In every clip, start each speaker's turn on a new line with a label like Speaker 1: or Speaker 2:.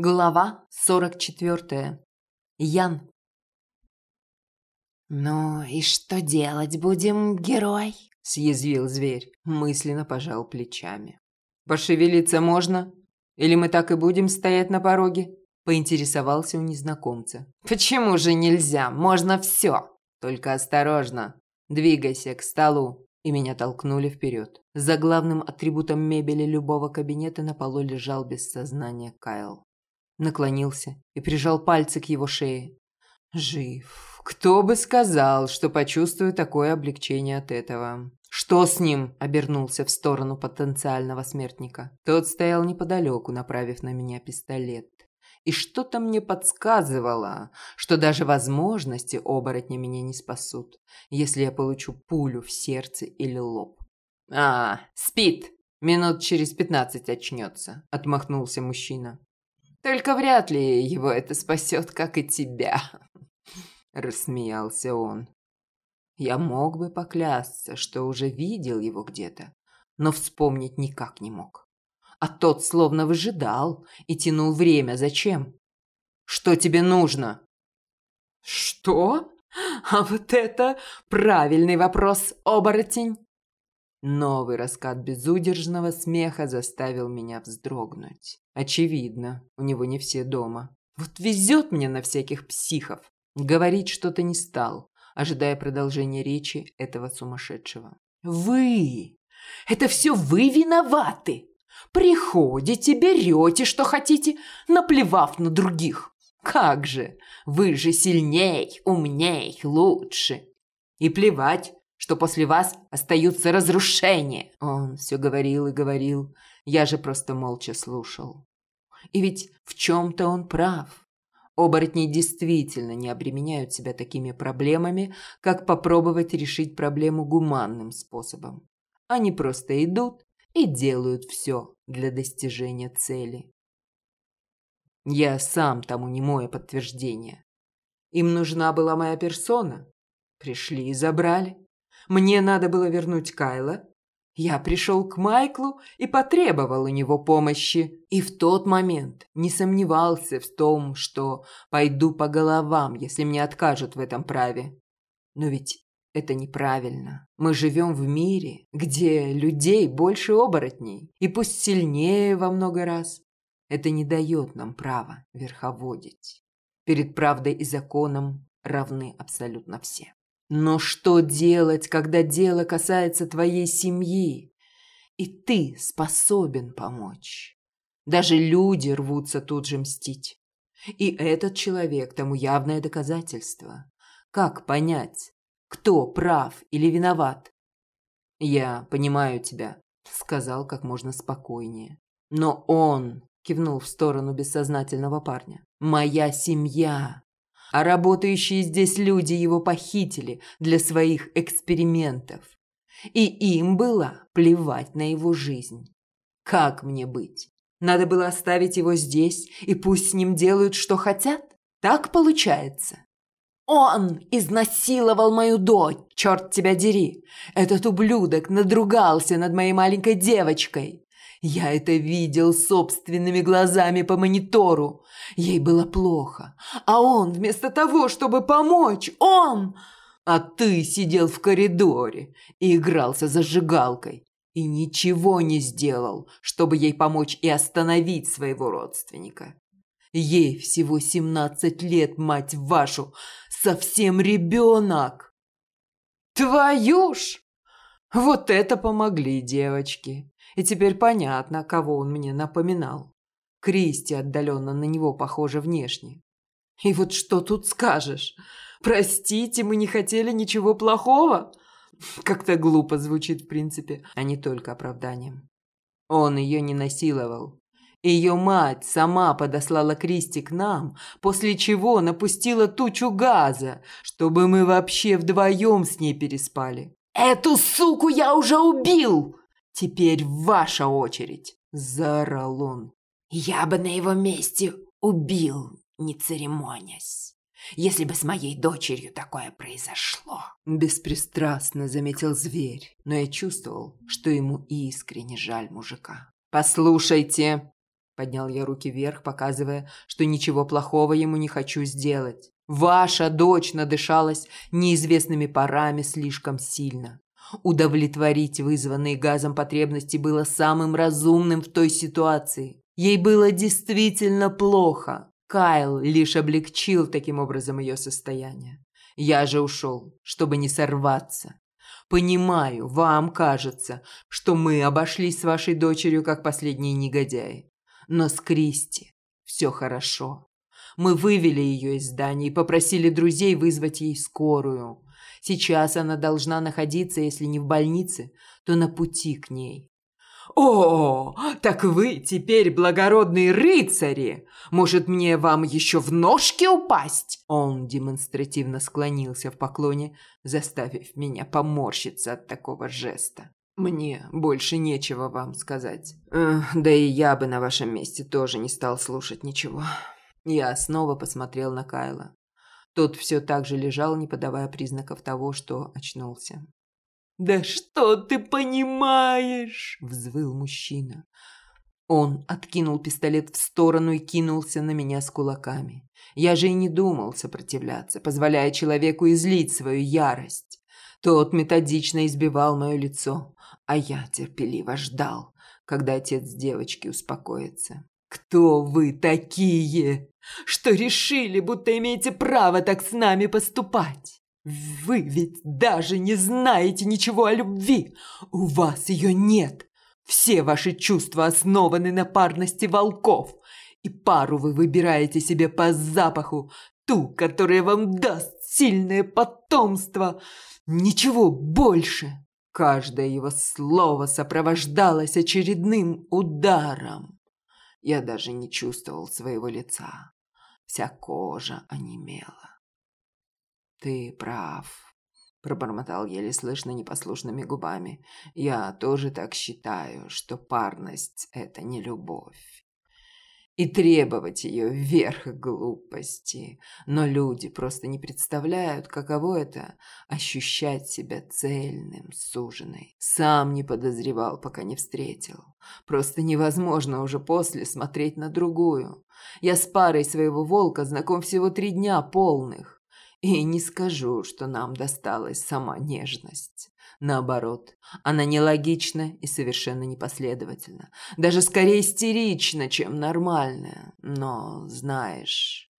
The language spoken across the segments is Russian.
Speaker 1: Глава 44. Ян.
Speaker 2: «Ну и что делать будем, герой?» – съязвил зверь, мысленно пожал плечами.
Speaker 1: «Пошевелиться можно? Или мы так и будем стоять на пороге?» – поинтересовался у незнакомца.
Speaker 2: «Почему же нельзя? Можно все! Только осторожно! Двигайся к столу!» И меня толкнули вперед. За главным атрибутом мебели любого кабинета на полу лежал без сознания Кайл наклонился и прижал пальцы к его шее.
Speaker 1: Жив. Кто бы сказал, что почувствую такое облегчение от этого. Что с ним? Обернулся в сторону потенциального смертника. Тот стоял неподалеку, направив на меня пистолет. И что-то мне подсказывало, что даже возможности оборотня меня не спасут, если я получу пулю в сердце или лоб. «А, спит! Минут через пятнадцать очнется», – отмахнулся мужчина. Только вряд ли его это спасет, как и тебя. Рассмеялся он. Я мог бы поклясться, что уже видел его где-то, но вспомнить никак не мог. А тот словно выжидал и тянул время. Зачем? Что тебе нужно? Что? А вот это правильный вопрос, оборотень. Новый раскат безудержного смеха заставил меня вздрогнуть. Очевидно, у него не все дома. Вот везет мне на всяких психов. Говорить что-то не стал, ожидая продолжения речи этого сумасшедшего. «Вы! Это все вы виноваты! Приходите, берете, что хотите, наплевав на других. Как же! Вы же сильней, умней, лучше! И плевать, что после вас остаются разрушения. Он все говорил и говорил, я же просто молча слушал. И ведь в чем-то он прав. Оборотни действительно не обременяют себя такими проблемами, как попробовать решить проблему гуманным способом. Они просто идут и делают все для достижения цели. Я сам тому немое подтверждение. Им нужна была моя персона. Пришли и забрали. Мне надо было вернуть Кайла. Я пришел к Майклу и потребовал у него помощи. И в тот момент не сомневался в том, что пойду по головам, если мне откажут в этом праве. Но ведь это неправильно. Мы живем в мире, где людей больше оборотней, и пусть сильнее во много раз. Это не дает нам права верховодить. Перед правдой и законом равны абсолютно все. Но что делать, когда дело касается твоей семьи, и ты способен помочь? Даже люди рвутся тут же мстить. И этот человек тому явное доказательство. Как понять, кто прав или виноват? Я понимаю тебя, сказал как можно спокойнее. Но он кивнул в сторону бессознательного парня. Моя семья а работающие здесь люди его похитили для своих экспериментов. И им было плевать на его жизнь. Как мне быть? Надо было оставить его здесь, и пусть с ним делают, что хотят? Так получается? Он изнасиловал мою дочь, черт тебя дери. Этот ублюдок надругался над моей маленькой девочкой. Я это видел собственными глазами по монитору. Ей было плохо. А он, вместо того, чтобы помочь, он... А ты сидел в коридоре и игрался зажигалкой. И ничего не сделал, чтобы ей помочь и остановить своего родственника. Ей всего семнадцать лет, мать вашу, совсем ребенок. Твою ж! Вот это помогли девочки. И теперь понятно, кого он мне напоминал. Кристи отдаленно на него похожа внешне. И вот что тут скажешь? Простите, мы не хотели ничего плохого? Как-то глупо звучит в принципе, а не только оправданием. Он ее не насиловал. Ее мать сама подослала Кристи к нам, после чего напустила тучу газа, чтобы мы вообще вдвоем с ней переспали. «Эту суку я уже убил!» «Теперь ваша очередь!» – заорал он. «Я бы на его месте убил, не церемонясь, если бы с моей дочерью такое произошло!» Беспристрастно заметил зверь, но я чувствовал, что ему искренне жаль мужика. «Послушайте!» Поднял я руки вверх, показывая, что ничего плохого ему не хочу сделать. Ваша дочь надышалась неизвестными парами слишком сильно. Удовлетворить вызванные газом потребности было самым разумным в той ситуации. Ей было действительно плохо. Кайл лишь облегчил таким образом ее состояние. Я же ушел, чтобы не сорваться. Понимаю, вам кажется, что мы обошлись с вашей дочерью как последние негодяи. Но с Кристи все хорошо. Мы вывели ее из здания и попросили друзей вызвать ей скорую. Сейчас она должна находиться, если не в больнице, то на пути к ней. «О, так вы теперь благородные рыцари! Может, мне вам еще в ножки упасть?» Он демонстративно склонился в поклоне, заставив меня поморщиться от такого жеста. Мне больше нечего вам сказать. да и я бы на вашем месте тоже не стал слушать ничего. Я снова посмотрел на Кайла. Тот все так же лежал, не подавая признаков того, что очнулся. «Да что ты понимаешь?» – взвыл мужчина. Он откинул пистолет в сторону и кинулся на меня с кулаками. Я же и не думал сопротивляться, позволяя человеку излить свою ярость. Тот методично избивал мое лицо, а я терпеливо ждал, когда отец девочки успокоится. «Кто вы такие, что решили, будто имеете право так с нами поступать? Вы ведь даже не знаете ничего о любви, у вас ее нет. Все ваши чувства основаны на парности волков, и пару вы выбираете себе по запаху, ту, которая вам даст сильное потомство. Ничего больше. Каждое его слово сопровождалось очередным ударом. Я даже не чувствовал своего лица. Вся кожа онемела. «Ты прав», – пробормотал еле слышно непослушными губами. «Я тоже так считаю, что парность – это не любовь и требовать ее вверх глупости. Но люди просто не представляют, каково это – ощущать себя цельным, суженой. Сам не подозревал, пока не встретил. Просто невозможно уже после смотреть на другую. Я с парой своего волка знаком всего три дня полных. И не скажу, что нам досталась сама нежность. Наоборот, она нелогична и совершенно непоследовательна. Даже скорее истерична, чем нормальная. Но, знаешь,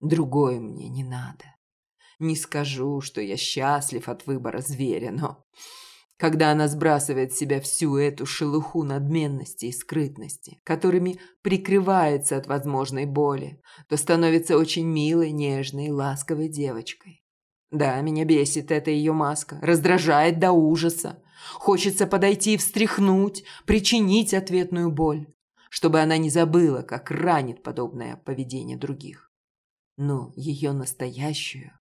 Speaker 1: другое мне не надо. Не скажу, что я счастлив от выбора зверя, но... Когда она сбрасывает с себя всю эту шелуху надменности и скрытности, которыми прикрывается от возможной боли, то становится очень милой, нежной, ласковой девочкой. Да, меня бесит эта ее маска, раздражает до ужаса. Хочется подойти и встряхнуть, причинить ответную боль, чтобы она не забыла, как ранит подобное поведение других. Но ее настоящую,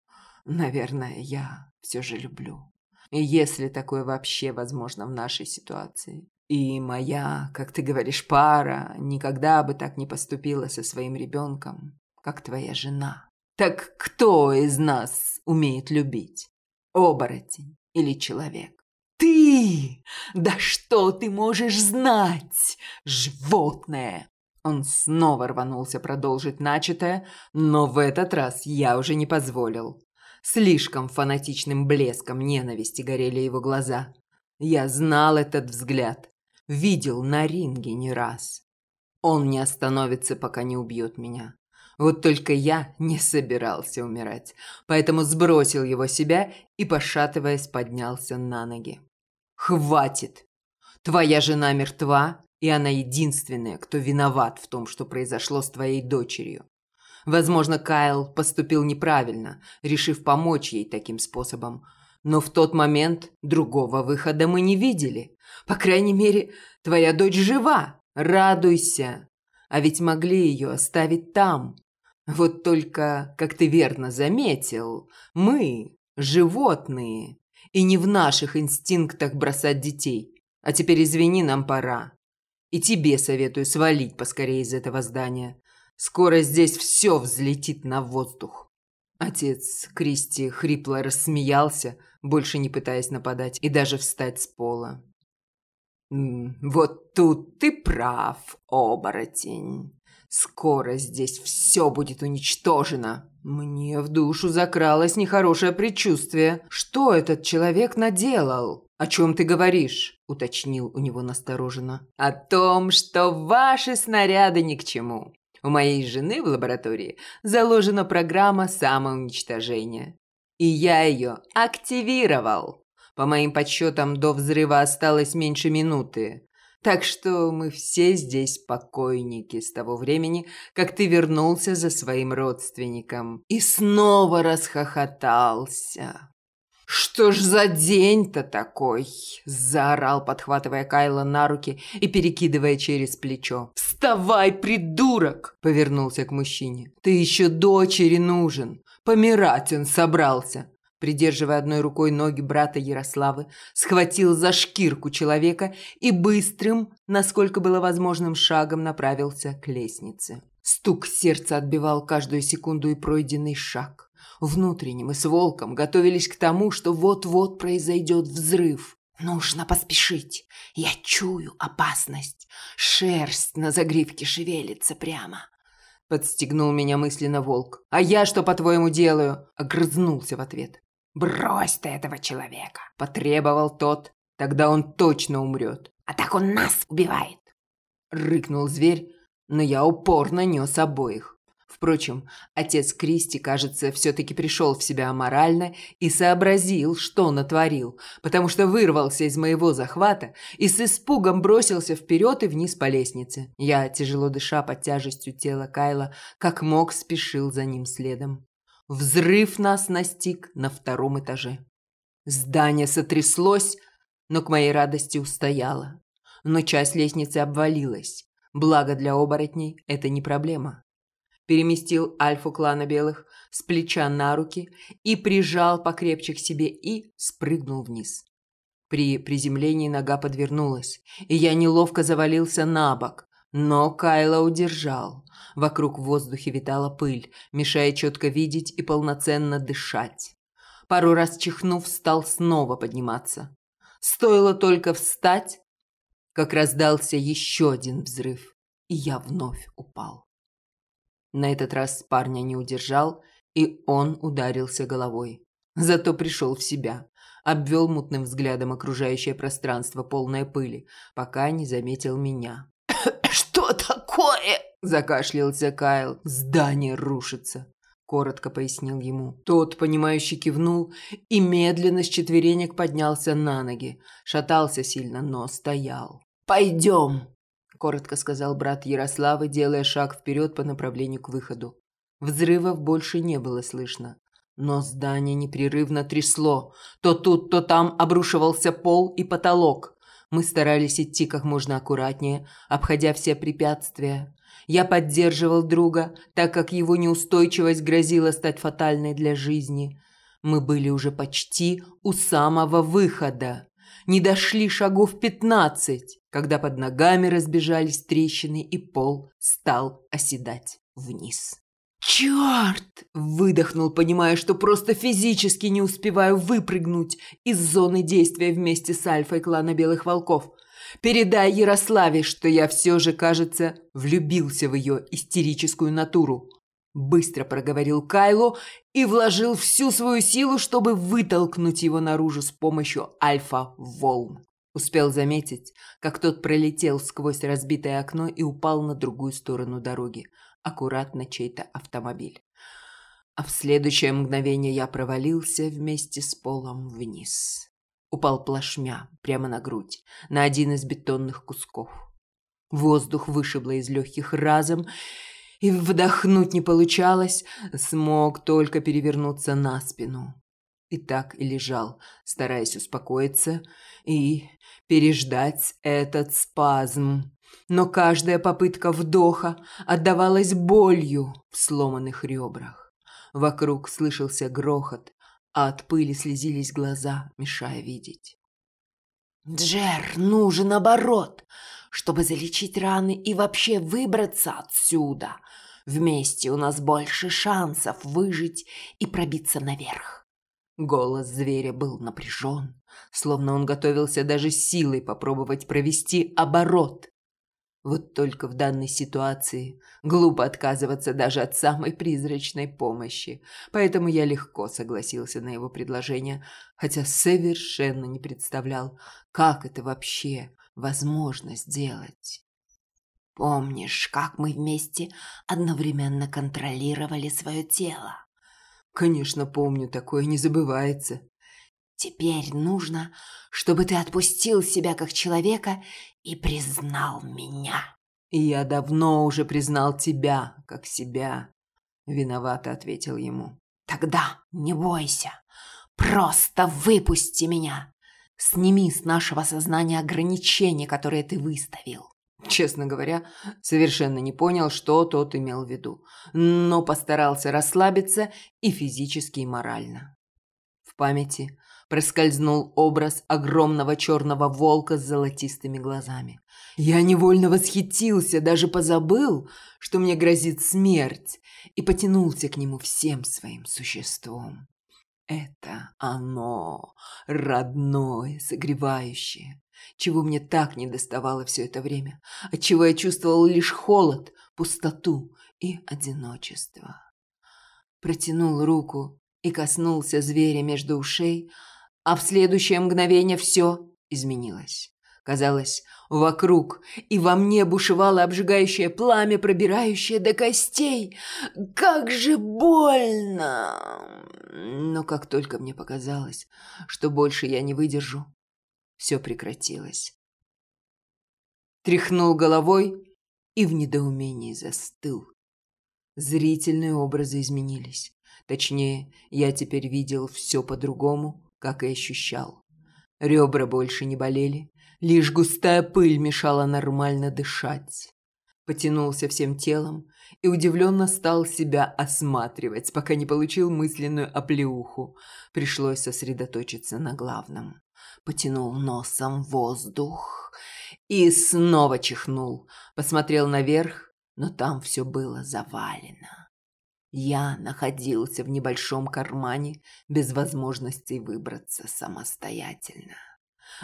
Speaker 1: наверное, я все же люблю. Если такое вообще возможно в нашей ситуации. И моя, как ты говоришь, пара никогда бы так не поступила со своим ребенком, как твоя жена. Так кто из нас умеет любить? Оборотень или человек? Ты! Да что ты можешь знать, животное? Он снова рванулся продолжить начатое, но в этот раз я уже не позволил. Слишком фанатичным блеском ненависти горели его глаза. Я знал этот взгляд, видел на ринге не раз. Он не остановится, пока не убьет меня. Вот только я не собирался умирать, поэтому сбросил его себя и, пошатываясь, поднялся на ноги. «Хватит! Твоя жена мертва, и она единственная, кто виноват в том, что произошло с твоей дочерью. Возможно, Кайл поступил неправильно, решив помочь ей таким способом. Но в тот момент другого выхода мы не видели. По крайней мере, твоя дочь жива. Радуйся. А ведь могли ее оставить там, вот только, как ты верно заметил, мы – животные, и не в наших инстинктах бросать детей. А теперь извини, нам пора. И тебе советую свалить поскорее из этого здания. Скоро здесь все взлетит на воздух. Отец Кристи хрипло рассмеялся, больше не пытаясь нападать и даже встать с пола. «Вот тут ты прав, оборотень. Скоро здесь все будет уничтожено». Мне в душу закралось нехорошее предчувствие. Что этот человек наделал? «О чем ты говоришь?» – уточнил у него настороженно. «О том, что ваши снаряды ни к чему. У моей жены в лаборатории заложена программа самоуничтожения. И я ее активировал. По моим подсчетам, до взрыва осталось меньше минуты. Так что мы все здесь покойники с того времени, как ты вернулся за своим родственником. И снова расхохотался. «Что ж за день-то такой?» – заорал, подхватывая Кайла на руки и перекидывая через плечо. «Вставай, придурок!» – повернулся к мужчине. «Ты еще дочери нужен. Помирать он собрался придерживая одной рукой ноги брата Ярославы, схватил за шкирку человека и быстрым, насколько было возможным шагом направился к лестнице. Стук сердца отбивал каждую секунду и пройденный шаг. Внутренним и с волком готовились к тому, что вот-вот произойдет взрыв. Нужно поспешить. Я чую опасность. Шерсть на загривке шевелится прямо. Подстегнул меня мысленно волк. «А я что, по-твоему, делаю?» Огрызнулся в ответ. «Брось ты этого человека!» – потребовал тот. «Тогда он точно умрет». «А так он нас убивает!» Рыкнул зверь, но я упорно нес обоих. Впрочем, отец Кристи, кажется, все-таки пришел в себя морально и сообразил, что натворил, потому что вырвался из моего захвата и с испугом бросился вперед и вниз по лестнице. Я, тяжело дыша под тяжестью тела Кайла, как мог спешил за ним следом. Взрыв нас настиг на втором этаже. Здание сотряслось, но к моей радости устояло. Но часть лестницы обвалилась. Благо для оборотней это не проблема. Переместил альфу клана белых с плеча на руки и прижал покрепче к себе и спрыгнул вниз. При приземлении нога подвернулась, и я неловко завалился на бок, но Кайла удержал. Вокруг в воздухе витала пыль, мешая четко видеть и полноценно дышать. Пару раз чихнув, стал снова подниматься. Стоило только встать, как раздался еще один взрыв, и я вновь упал. На этот раз парня не удержал, и он ударился головой. Зато пришел в себя, обвел мутным взглядом окружающее пространство, полное пыли, пока не заметил меня. «Что такое?» – закашлялся Кайл. «Здание рушится», – коротко пояснил ему. Тот, понимающий, кивнул и медленно с четверенек поднялся на ноги. Шатался сильно, но стоял. «Пойдем», – коротко сказал брат Ярославы, делая шаг вперед по направлению к выходу. Взрывов больше не было слышно. Но здание непрерывно трясло. То тут, то там обрушивался пол и потолок. Мы старались идти как можно аккуратнее, обходя все препятствия. Я поддерживал друга, так как его неустойчивость грозила стать фатальной для жизни. Мы были уже почти у самого выхода. Не дошли шагов пятнадцать, когда под ногами разбежались трещины и пол стал оседать вниз. «Черт!» – выдохнул, понимая, что просто физически не успеваю выпрыгнуть из зоны действия вместе с альфой клана Белых Волков. Передай Ярославе, что я все же, кажется, влюбился в ее истерическую натуру. Быстро проговорил Кайло и вложил всю свою силу, чтобы вытолкнуть его наружу с помощью альфа-волн. Успел заметить, как тот пролетел сквозь разбитое окно и упал на другую сторону дороги – аккуратно чей-то автомобиль. А в следующее мгновение я провалился вместе с полом вниз. Упал плашмя прямо на грудь, на один из бетонных кусков. Воздух вышибло из легких разом, и вдохнуть не получалось, смог только перевернуться на спину. И так и лежал, стараясь успокоиться и переждать этот спазм но каждая попытка вдоха отдавалась болью в сломанных ребрах. Вокруг слышался грохот, а от пыли слезились глаза, мешая видеть. «Джер, нужен оборот, чтобы залечить раны и вообще выбраться отсюда. Вместе у нас больше шансов выжить и пробиться наверх», Голос зверя был напряжен, словно он готовился даже силой попробовать провести оборот. Вот только в данной ситуации глупо отказываться даже от самой призрачной помощи, поэтому я легко согласился на его предложение, хотя совершенно не представлял, как это вообще возможно сделать.
Speaker 2: «Помнишь, как мы вместе одновременно контролировали свое тело?»
Speaker 1: «Конечно, помню, такое не забывается».
Speaker 2: «Теперь нужно, чтобы ты отпустил себя как человека и признал меня».
Speaker 1: «И я давно уже признал тебя, как себя», — виновато ответил ему.
Speaker 2: «Тогда не бойся, просто выпусти меня. Сними с нашего сознания ограничения, которые ты выставил.
Speaker 1: Честно говоря, совершенно не понял, что тот имел в виду, но постарался расслабиться и физически, и морально. В памяти проскользнул образ огромного черного волка с золотистыми глазами. Я невольно восхитился, даже позабыл, что мне грозит смерть, и потянулся к нему всем своим существом. Это оно, родное, согревающее, чего мне так не доставало все это время, отчего я чувствовал лишь холод, пустоту и одиночество. Протянул руку и коснулся зверя между ушей, а в следующее мгновение все изменилось. Казалось, вокруг и во мне бушевало обжигающее пламя, пробирающее до костей. Как же больно! Но как только мне показалось, что больше я не выдержу, все прекратилось. Тряхнул головой и в недоумении застыл. Зрительные образы изменились. Точнее, я теперь видел все по-другому, как и ощущал. Ребра больше не болели, лишь густая пыль мешала нормально дышать. Потянулся всем телом и удивленно стал себя осматривать, пока не получил мысленную оплеуху. Пришлось сосредоточиться на главном потянул носом воздух и снова чихнул. Посмотрел наверх, но там все было завалено. Я находился в небольшом кармане без возможности выбраться самостоятельно.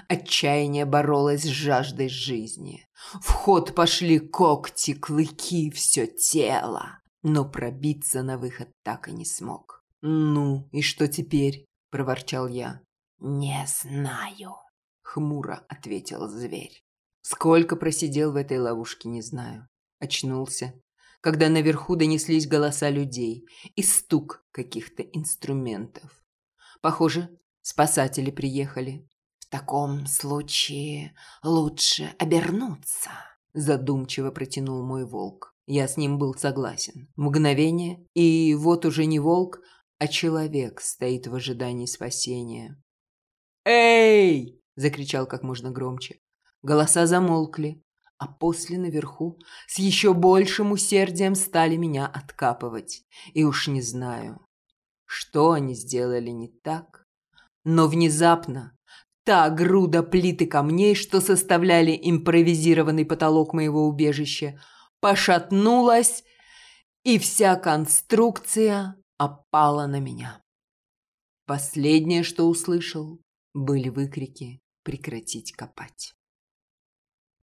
Speaker 1: Отчаяние боролось с жаждой жизни. В ход пошли когти, клыки, все тело. Но пробиться на выход так и не смог. «Ну, и что теперь?» – проворчал я.
Speaker 2: «Не знаю», —
Speaker 1: хмуро ответил зверь. Сколько просидел в этой ловушке, не знаю. Очнулся, когда наверху донеслись голоса людей и стук каких-то инструментов. Похоже, спасатели приехали.
Speaker 2: «В таком случае лучше обернуться», –
Speaker 1: задумчиво протянул мой волк. Я с ним был согласен. Мгновение, и вот уже не волк, а человек стоит в ожидании спасения. «Эй!» – закричал как можно громче. Голоса замолкли, а после наверху с еще большим усердием стали меня откапывать. И уж не знаю, что они сделали не так, но внезапно та груда плит и камней, что составляли импровизированный потолок моего убежища, пошатнулась, и вся конструкция опала на меня. Последнее, что услышал, были выкрики «Прекратить копать».